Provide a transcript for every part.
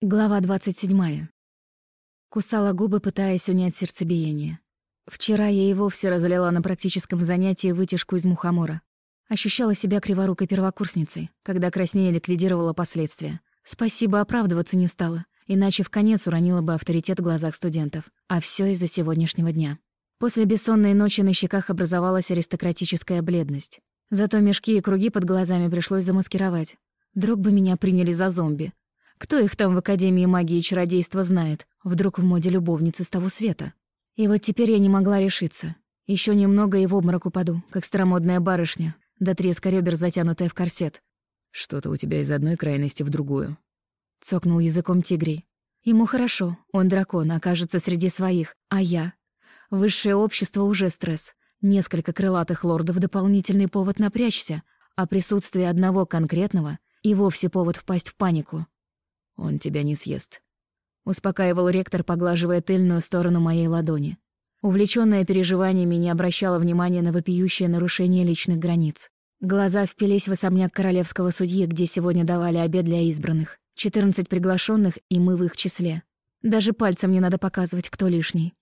Глава 27. Кусала губы, пытаясь унять сердцебиение. Вчера я и вовсе разлила на практическом занятии вытяжку из мухомора. Ощущала себя криворукой первокурсницей, когда краснее ликвидировала последствия. Спасибо, оправдываться не стала, иначе в конец уронила бы авторитет в глазах студентов. А все из-за сегодняшнего дня. После бессонной ночи на щеках образовалась аристократическая бледность. Зато мешки и круги под глазами пришлось замаскировать. Вдруг бы меня приняли за зомби, кто их там в Академии магии и чародейства знает? Вдруг в моде любовницы с того света? И вот теперь я не могла решиться. Еще немного и в обморок упаду, как старомодная барышня, до треска ребер, затянутая в корсет. «Что-то у тебя из одной крайности в другую», — цокнул языком тигрей. Ему хорошо, он дракон, окажется среди своих, а я? Высшее общество уже стресс. Несколько крылатых лордов — дополнительный повод напрячься, а присутствие одного конкретного — и вовсе повод впасть в панику. Он тебя не съест. Успокаивал ректор, поглаживая тыльную сторону моей ладони. Увлечённая переживаниями не обращала внимания на вопиющее нарушение личных границ. Глаза впились в особняк королевского судьи, где сегодня давали обед для избранных. Четырнадцать приглашенных, и мы в их числе. Даже пальцем не надо показывать, кто лишний.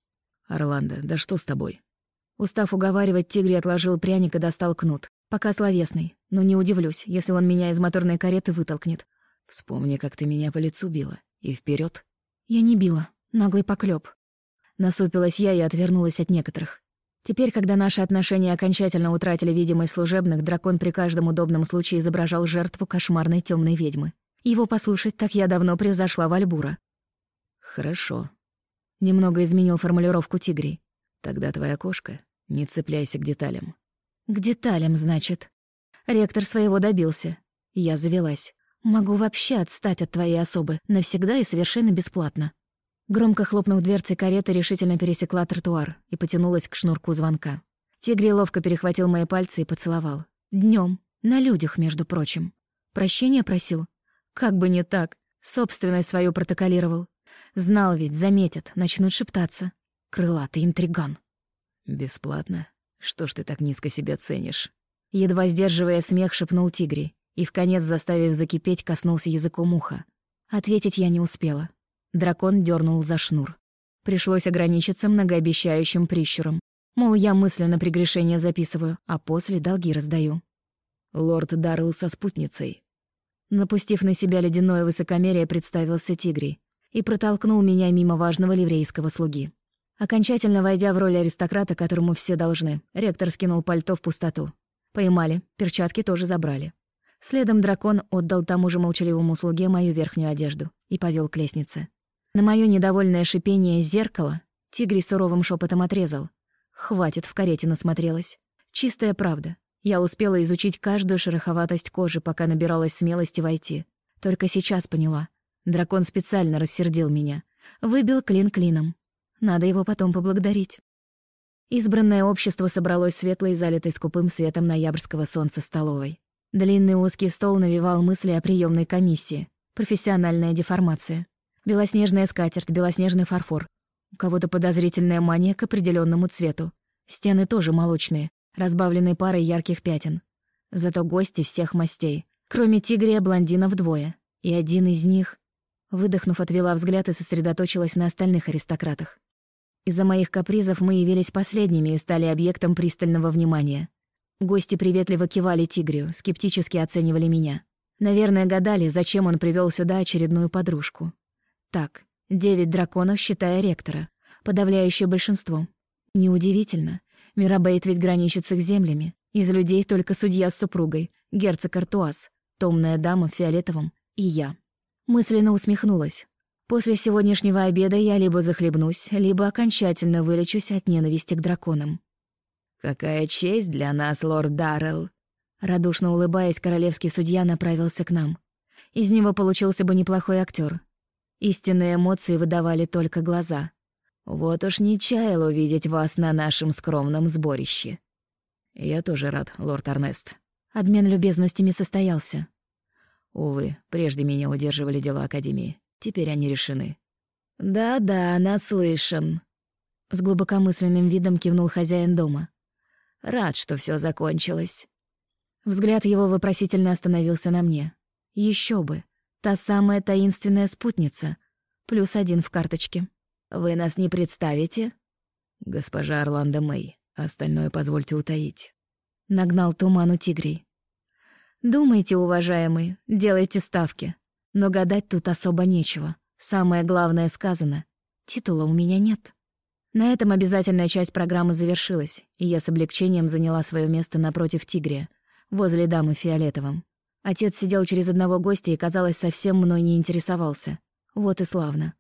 «Орландо, да что с тобой?» Устав уговаривать, Тигри отложил пряник и достал кнут. Пока словесный, но не удивлюсь, если он меня из моторной кареты вытолкнет. Вспомни, как ты меня по лицу била. И вперед. Я не била. Наглый поклёп. Насупилась я и отвернулась от некоторых. Теперь, когда наши отношения окончательно утратили видимость служебных, дракон при каждом удобном случае изображал жертву кошмарной темной ведьмы. Его послушать, так я давно превзошла Вальбура. «Хорошо», — немного изменил формулировку тигрей. «Тогда твоя кошка. Не цепляйся к деталям». «К деталям, значит». Ректор своего добился. Я завелась. Могу вообще отстать от твоей особы, навсегда и совершенно бесплатно». Громко хлопнув дверцей кареты, решительно пересекла тротуар и потянулась к шнурку звонка. Тигри ловко перехватил мои пальцы и поцеловал. Днем, на людях, между прочим. Прощения просил? Как бы не так. Собственность свою протоколировал. Знал ведь, заметят, начнут шептаться. Крылатый интриган. «Бесплатно? Что ж ты так низко себя ценишь?» Едва сдерживая смех, шепнул Тигри и, в конец заставив закипеть, коснулся языком уха. Ответить я не успела. Дракон дернул за шнур. Пришлось ограничиться многообещающим прищуром. Мол, я мысленно прегрешение записываю, а после долги раздаю. Лорд Даррелл со спутницей. Напустив на себя ледяное высокомерие, представился Тигри и протолкнул меня мимо важного ливрейского слуги. Окончательно войдя в роль аристократа, которому все должны, ректор скинул пальто в пустоту. Поймали, перчатки тоже забрали. Следом дракон отдал тому же молчаливому слуге мою верхнюю одежду и повел к лестнице. На моё недовольное шипение зеркало тигри суровым шепотом отрезал. Хватит, в карете насмотрелась. Чистая правда. Я успела изучить каждую шероховатость кожи, пока набиралась смелости войти. Только сейчас поняла. Дракон специально рассердил меня. Выбил клин клином. Надо его потом поблагодарить. Избранное общество собралось светлой, залитой скупым светом ноябрьского солнца столовой. Длинный узкий стол навевал мысли о приемной комиссии. Профессиональная деформация. Белоснежная скатерть, белоснежный фарфор. У кого-то подозрительная мания к определенному цвету. Стены тоже молочные, разбавленные парой ярких пятен. Зато гости всех мастей. Кроме тигрия, блондинов двое. И один из них... Выдохнув, отвела взгляд и сосредоточилась на остальных аристократах. Из-за моих капризов мы явились последними и стали объектом пристального внимания. Гости приветливо кивали тигрию, скептически оценивали меня. Наверное, гадали, зачем он привел сюда очередную подружку. Так, девять драконов, считая ректора. Подавляющее большинство. Неудивительно. Мирабейт ведь граничит с их землями. Из людей только судья с супругой, герцог Артуаз, томная дама в фиолетовом и я. Мысленно усмехнулась. После сегодняшнего обеда я либо захлебнусь, либо окончательно вылечусь от ненависти к драконам. «Какая честь для нас, лорд Даррелл!» Радушно улыбаясь, королевский судья направился к нам. Из него получился бы неплохой актер. Истинные эмоции выдавали только глаза. «Вот уж не чаял увидеть вас на нашем скромном сборище». «Я тоже рад, лорд Арнест». Обмен любезностями состоялся. Увы, прежде меня удерживали дела Академии. Теперь они решены. «Да-да, наслышан», — с глубокомысленным видом кивнул хозяин дома. Рад, что все закончилось». Взгляд его вопросительно остановился на мне. Еще бы. Та самая таинственная спутница. Плюс один в карточке. Вы нас не представите? Госпожа Орландо Мэй, остальное позвольте утаить. Нагнал туману тигрей. Думайте, уважаемые, делайте ставки. Но гадать тут особо нечего. Самое главное сказано. Титула у меня нет. На этом обязательная часть программы завершилась, и я с облегчением заняла свое место напротив тигря, возле дамы в фиолетовом. Отец сидел через одного гостя и, казалось, совсем мной не интересовался. Вот и славно.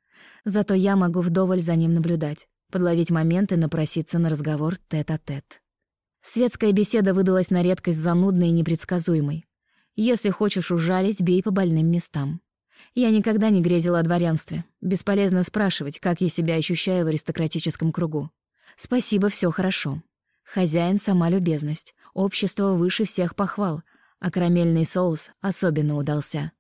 Зато я могу вдоволь за ним наблюдать, подловить моменты, напроситься на разговор тет-а-тет. -тет. Светская беседа выдалась на редкость занудной и непредсказуемой. Если хочешь ужалить, бей по больным местам. Я никогда не грезила о дворянстве. Бесполезно спрашивать, как я себя ощущаю в аристократическом кругу. Спасибо, все хорошо. Хозяин — сама любезность. Общество выше всех похвал. А карамельный соус особенно удался.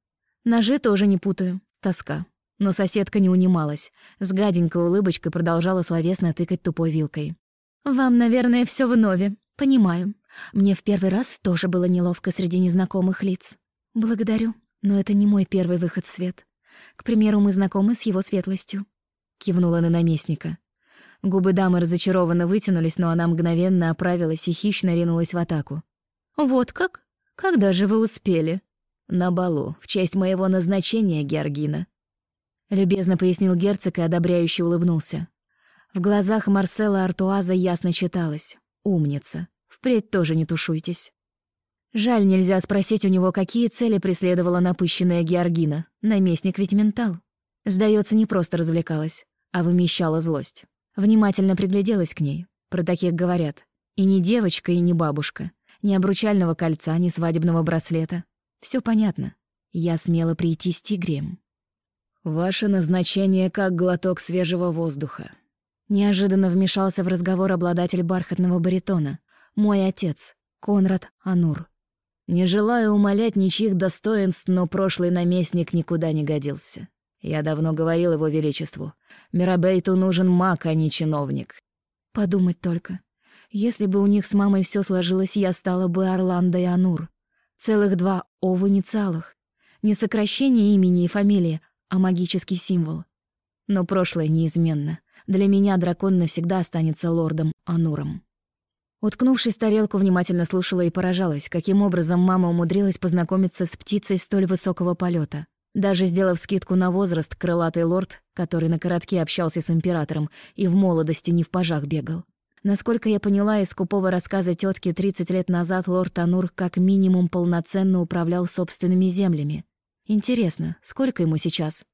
Ножи тоже не путаю. Тоска. Но соседка не унималась. С гаденькой улыбочкой продолжала словесно тыкать тупой вилкой. «Вам, наверное, все вновь. Понимаю. Мне в первый раз тоже было неловко среди незнакомых лиц. Благодарю, но это не мой первый выход в свет. К примеру, мы знакомы с его светлостью». Кивнула на наместника. Губы дамы разочарованно вытянулись, но она мгновенно оправилась и хищно ринулась в атаку. «Вот как? Когда же вы успели?» «На балу, в честь моего назначения, Георгина», — любезно пояснил герцог и одобряюще улыбнулся. В глазах Марсела Артуаза ясно читалось. «Умница. Впредь тоже не тушуйтесь». Жаль, нельзя спросить у него, какие цели преследовала напыщенная Георгина. Наместник ведь ментал. Сдается, не просто развлекалась, а вымещала злость. Внимательно пригляделась к ней. Про таких говорят. И не девочка, и не бабушка. Ни обручального кольца, ни свадебного браслета. Все понятно. Я смела прийти с тигрием. «Ваше назначение как глоток свежего воздуха». Неожиданно вмешался в разговор обладатель бархатного баритона. Мой отец, Конрад Анур. Не желаю умолять ничьих достоинств, но прошлый наместник никуда не годился. Я давно говорил его величеству. Мирабейту нужен маг, а не чиновник. Подумать только. Если бы у них с мамой все сложилось, я стала бы Орландо и Анур. Целых два «о» в инициалах. Не сокращение имени и фамилии, а магический символ. Но прошлое неизменно. Для меня дракон навсегда останется лордом Ануром. Уткнувшись тарелку, внимательно слушала и поражалась, каким образом мама умудрилась познакомиться с птицей столь высокого полета. Даже сделав скидку на возраст, крылатый лорд, который на коротке общался с императором и в молодости не в пажах бегал. Насколько я поняла из скупого рассказа тетки 30 лет назад лорд Анур как минимум полноценно управлял собственными землями. Интересно, сколько ему сейчас?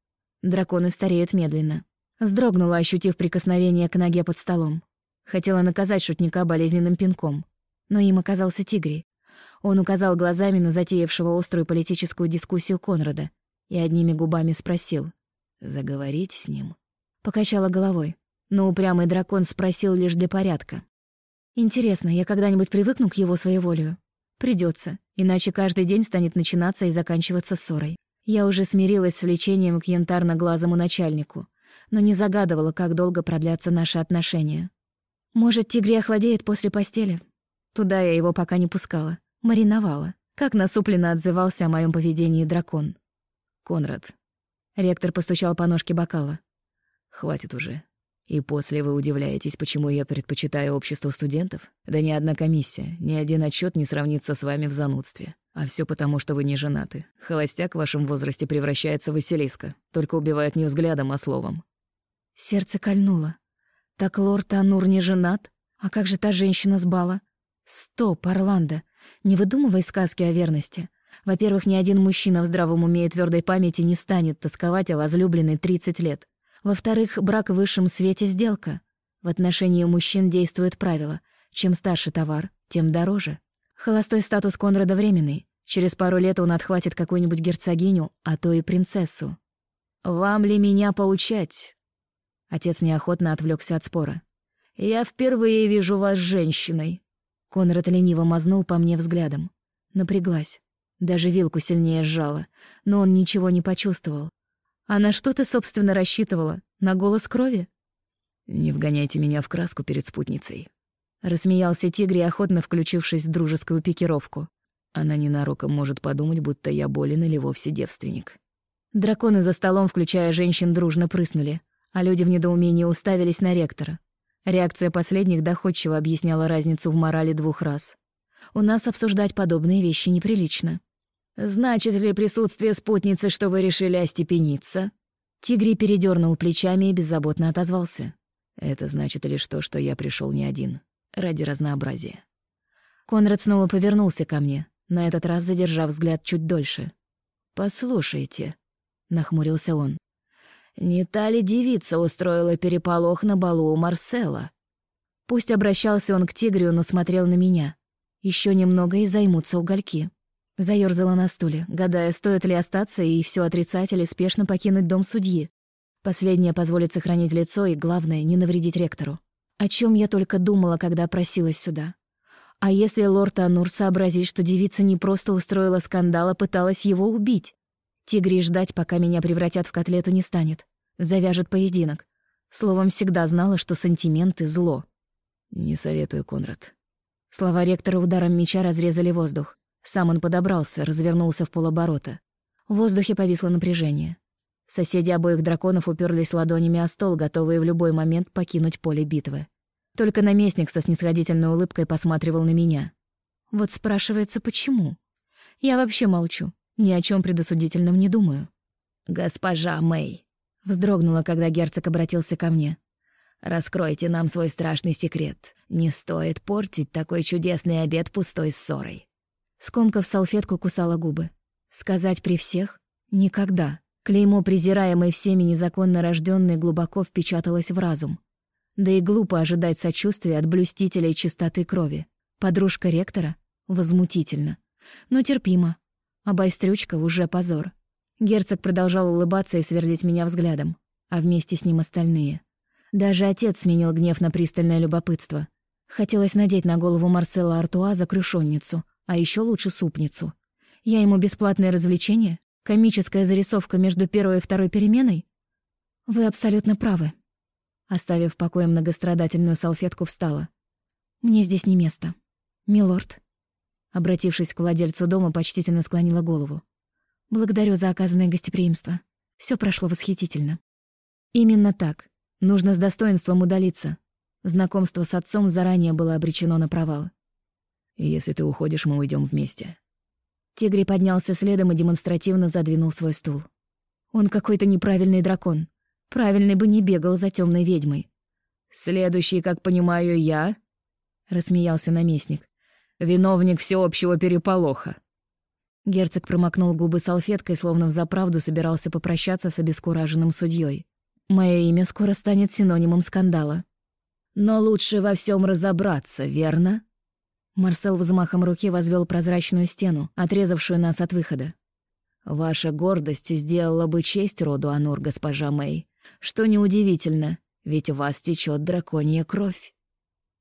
Драконы стареют медленно. Вздрогнула, ощутив прикосновение к ноге под столом. Хотела наказать шутника болезненным пинком. Но им оказался Тигри. Он указал глазами на затеявшего острую политическую дискуссию Конрада и одними губами спросил. «Заговорить с ним?» Покачала головой, но упрямый дракон спросил лишь для порядка. «Интересно, я когда-нибудь привыкну к его своеволию?» Придется, иначе каждый день станет начинаться и заканчиваться ссорой. Я уже смирилась с влечением к янтарно-глазому начальнику, но не загадывала, как долго продлятся наши отношения. Может, тигре охладеет после постели? Туда я его пока не пускала. Мариновала. Как насупленно отзывался о моем поведении дракон. «Конрад». Ректор постучал по ножке бокала. «Хватит уже. И после вы удивляетесь, почему я предпочитаю общество студентов? Да ни одна комиссия, ни один отчет не сравнится с вами в занудстве. А все потому, что вы не женаты. Холостяк в вашем возрасте превращается в Василиска, только убивает не взглядом, а словом». Сердце кольнуло. Так лорд Анур не женат? А как же та женщина с бала? Стоп, Орландо, не выдумывай сказки о верности. Во-первых, ни один мужчина в здравом уме и твердой памяти не станет тосковать о возлюбленной 30 лет. Во-вторых, брак в высшем свете — сделка. В отношении мужчин действует правило. Чем старше товар, тем дороже. Холостой статус Конрада временный. Через пару лет он отхватит какую-нибудь герцогиню, а то и принцессу. «Вам ли меня поучать?» Отец неохотно отвлекся от спора. «Я впервые вижу вас женщиной». Конрад лениво мазнул по мне взглядом. Напряглась. Даже вилку сильнее сжала. Но он ничего не почувствовал. «А на что ты, собственно, рассчитывала? На голос крови?» «Не вгоняйте меня в краску перед спутницей». Рассмеялся Тигри, охотно включившись в дружескую пикировку. Она ненароком может подумать, будто я болен или вовсе девственник. Драконы за столом, включая женщин, дружно прыснули, а люди в недоумении уставились на ректора. Реакция последних доходчиво объясняла разницу в морали двух раз. У нас обсуждать подобные вещи неприлично. «Значит ли присутствие спутницы, что вы решили остепениться?» Тигри передернул плечами и беззаботно отозвался. «Это значит лишь то, что я пришел не один, ради разнообразия». Конрад снова повернулся ко мне, на этот раз задержав взгляд чуть дольше. «Послушайте», — нахмурился он, — «не та ли девица устроила переполох на балу у Марсела?» Пусть обращался он к тигрю, но смотрел на меня. Еще немного и займутся угольки. Заёрзала на стуле, гадая, стоит ли остаться и все отрицать или спешно покинуть дом судьи. Последнее позволит сохранить лицо и, главное, не навредить ректору. О чем я только думала, когда просилась сюда. А если лорд Анур сообразит, что девица не просто устроила скандал, а пыталась его убить? Тигри ждать, пока меня превратят в котлету, не станет. Завяжет поединок. Словом, всегда знала, что сантименты — зло. «Не советую, Конрад». Слова ректора ударом меча разрезали воздух. Сам он подобрался, развернулся в полоборота. В воздухе повисло напряжение. Соседи обоих драконов уперлись ладонями о стол, готовые в любой момент покинуть поле битвы. Только наместник со снисходительной улыбкой посматривал на меня. Вот спрашивается, почему? Я вообще молчу, ни о чем предосудительном не думаю. «Госпожа Мэй», — вздрогнула, когда герцог обратился ко мне. «Раскройте нам свой страшный секрет. Не стоит портить такой чудесный обед пустой ссорой». Скомкав салфетку, кусала губы. Сказать при всех? Никогда. Клеймо, презираемое всеми незаконно рождённой, глубоко впечаталось в разум. Да и глупо ожидать сочувствия от блюстителей чистоты крови. Подружка ректора? Возмутительно. Но терпимо. А уже позор. Герцог продолжал улыбаться и сверлить меня взглядом, а вместе с ним остальные. Даже отец сменил гнев на пристальное любопытство. Хотелось надеть на голову Марсела Артуа закрюшонницу, а еще лучше супницу. Я ему бесплатное развлечение? Комическая зарисовка между первой и второй переменой? Вы абсолютно правы. Оставив в покое многострадательную салфетку, встала. «Мне здесь не место. Милорд». Обратившись к владельцу дома, почтительно склонила голову. «Благодарю за оказанное гостеприимство. Все прошло восхитительно». Именно так. Нужно с достоинством удалиться. Знакомство с отцом заранее было обречено на провал. «Если ты уходишь, мы уйдем вместе». Тигри поднялся следом и демонстративно задвинул свой стул. Он какой-то неправильный дракон. Правильный бы не бегал за темной ведьмой. «Следующий, как понимаю, я?» — рассмеялся наместник. «Виновник всеобщего переполоха». Герцог промокнул губы салфеткой, словно взаправду собирался попрощаться с обескураженным судьей. Мое имя скоро станет синонимом скандала. «Но лучше во всем разобраться, верно?» Марсел взмахом руки возвел прозрачную стену, отрезавшую нас от выхода. «Ваша гордость сделала бы честь роду Анур, госпожа Мэй. Что неудивительно, ведь у вас течет драконья кровь.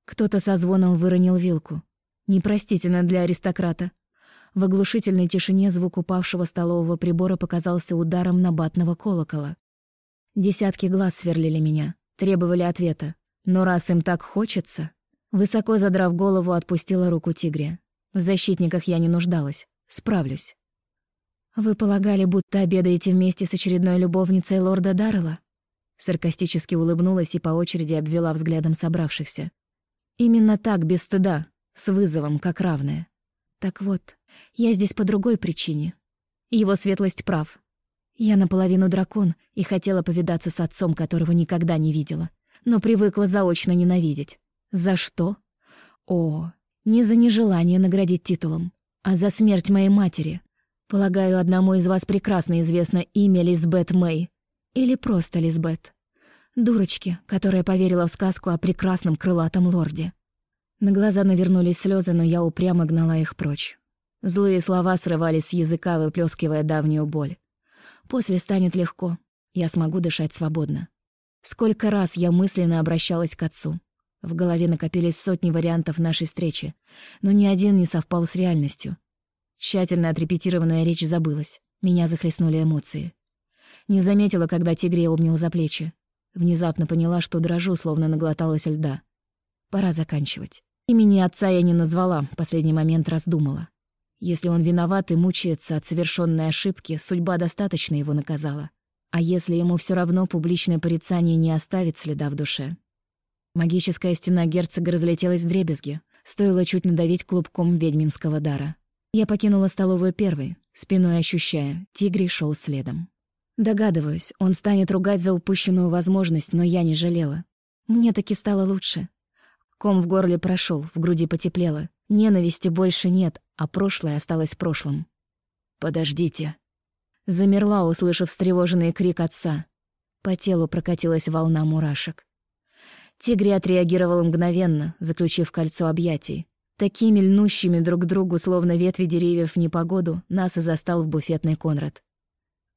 Кто-то со звоном выронил вилку. Непростительно для аристократа. В оглушительной тишине звук упавшего столового прибора показался ударом набатного колокола. Десятки глаз сверлили меня, требовали ответа. Но раз им так хочется... Высоко задрав голову, отпустила руку тигре. В защитниках я не нуждалась. Справлюсь. «Вы полагали, будто обедаете вместе с очередной любовницей лорда Даррелла?» Саркастически улыбнулась и по очереди обвела взглядом собравшихся. Именно так, без стыда, с вызовом, как равная. Так вот, я здесь по другой причине. Его светлость прав. Я наполовину дракон и хотела повидаться с отцом, которого никогда не видела, но привыкла заочно ненавидеть. За что? О, не за нежелание наградить титулом, а за смерть моей матери. Полагаю, одному из вас прекрасно известно имя Лизбет Мэй. Или просто Лизбет. Дурочки, которая поверила в сказку о прекрасном крылатом лорде. На глаза навернулись слезы, но я упрямо гнала их прочь. Злые слова срывались с языка, выплескивая давнюю боль. После станет легко, я смогу дышать свободно. Сколько раз я мысленно обращалась к отцу. В голове накопились сотни вариантов нашей встречи, но ни один не совпал с реальностью. Тщательно отрепетированная речь забылась. Меня захлестнули эмоции. Не заметила, когда тигрей обнял за плечи. Внезапно поняла, что дрожу, словно наглоталась льда. Пора заканчивать. Имени отца я не назвала, последний момент раздумала. Если он виноват и мучается от совершенной ошибки, судьба достаточно его наказала. А если ему все равно публичное порицание не оставит следа в душе? Магическая стена герцога разлетелась в дребезги. Стоило чуть надавить клубком ведьминского дара. Я покинула столовую первой, спиной ощущая, тигрий шел следом. Догадываюсь, он станет ругать за упущенную возможность, но я не жалела. Мне таки стало лучше. Ком в горле прошел, в груди потеплело. Ненависти больше нет, а прошлое осталось в прошлом. «Подождите». Замерла, услышав встревоженный крик отца. По телу прокатилась волна мурашек. Тигри отреагировал мгновенно, заключив кольцо объятий. Такими льнущими друг другу, словно ветви деревьев в непогоду, нас и застал в буфетной Конрад.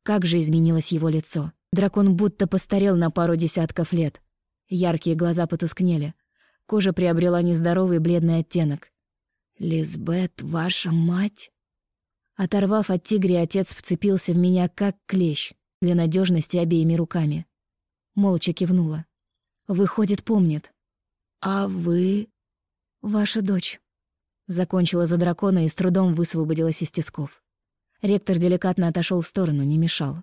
Как же изменилось его лицо. Дракон будто постарел на пару десятков лет. Яркие глаза потускнели. Кожа приобрела нездоровый бледный оттенок. «Лизбет, ваша мать?» Оторвав от тигря, отец вцепился в меня как клещ, для надежности обеими руками. Молча кивнула. Выходит, помнит. «А вы...» «Ваша дочь». Закончила за дракона и с трудом высвободилась из тисков. Ректор деликатно отошел в сторону, не мешал.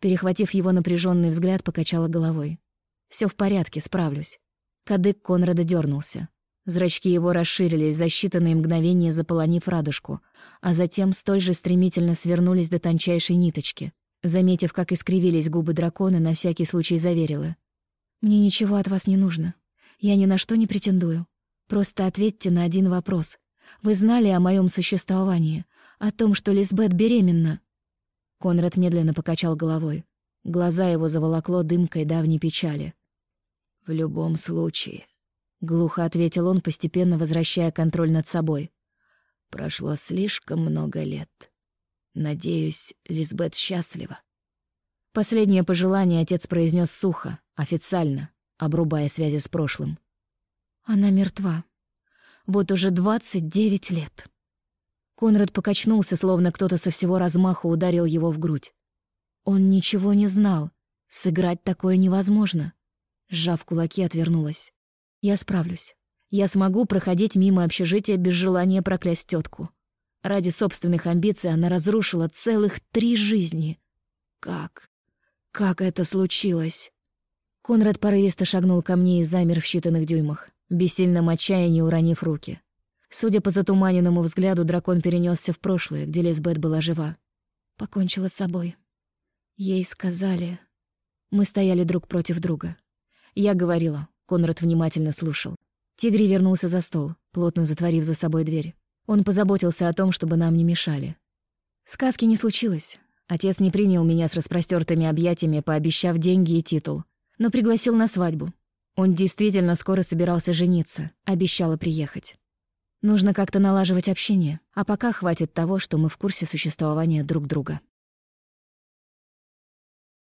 Перехватив его напряженный взгляд, покачала головой. Все в порядке, справлюсь». Кадык Конрада дернулся. Зрачки его расширились, за считанные мгновения заполонив радужку, а затем столь же стремительно свернулись до тончайшей ниточки. Заметив, как искривились губы дракона, на всякий случай заверила. «Мне ничего от вас не нужно. Я ни на что не претендую. Просто ответьте на один вопрос. Вы знали о моем существовании, о том, что Лизбет беременна?» Конрад медленно покачал головой. Глаза его заволокло дымкой давней печали. «В любом случае», — глухо ответил он, постепенно возвращая контроль над собой. «Прошло слишком много лет. Надеюсь, Лизбет счастлива». Последнее пожелание отец произнес сухо, официально, обрубая связи с прошлым. Она мертва. Вот уже двадцать девять лет. Конрад покачнулся, словно кто-то со всего размаха ударил его в грудь. Он ничего не знал. Сыграть такое невозможно. Сжав кулаки, отвернулась. Я справлюсь. Я смогу проходить мимо общежития без желания проклясть тетку. Ради собственных амбиций она разрушила целых три жизни. Как? Как это случилось? Конрад порывисто шагнул ко мне и замер в считанных дюймах, бессильном отчаянии уронив руки. Судя по затуманенному взгляду, дракон перенесся в прошлое, где Лизбет была жива. Покончила с собой. Ей сказали... Мы стояли друг против друга. Я говорила, Конрад внимательно слушал. Тигри вернулся за стол, плотно затворив за собой дверь. Он позаботился о том, чтобы нам не мешали. Сказки не случилось. Отец не принял меня с распростертыми объятиями, пообещав деньги и титул но пригласил на свадьбу. Он действительно скоро собирался жениться, обещала приехать. Нужно как-то налаживать общение, а пока хватит того, что мы в курсе существования друг друга.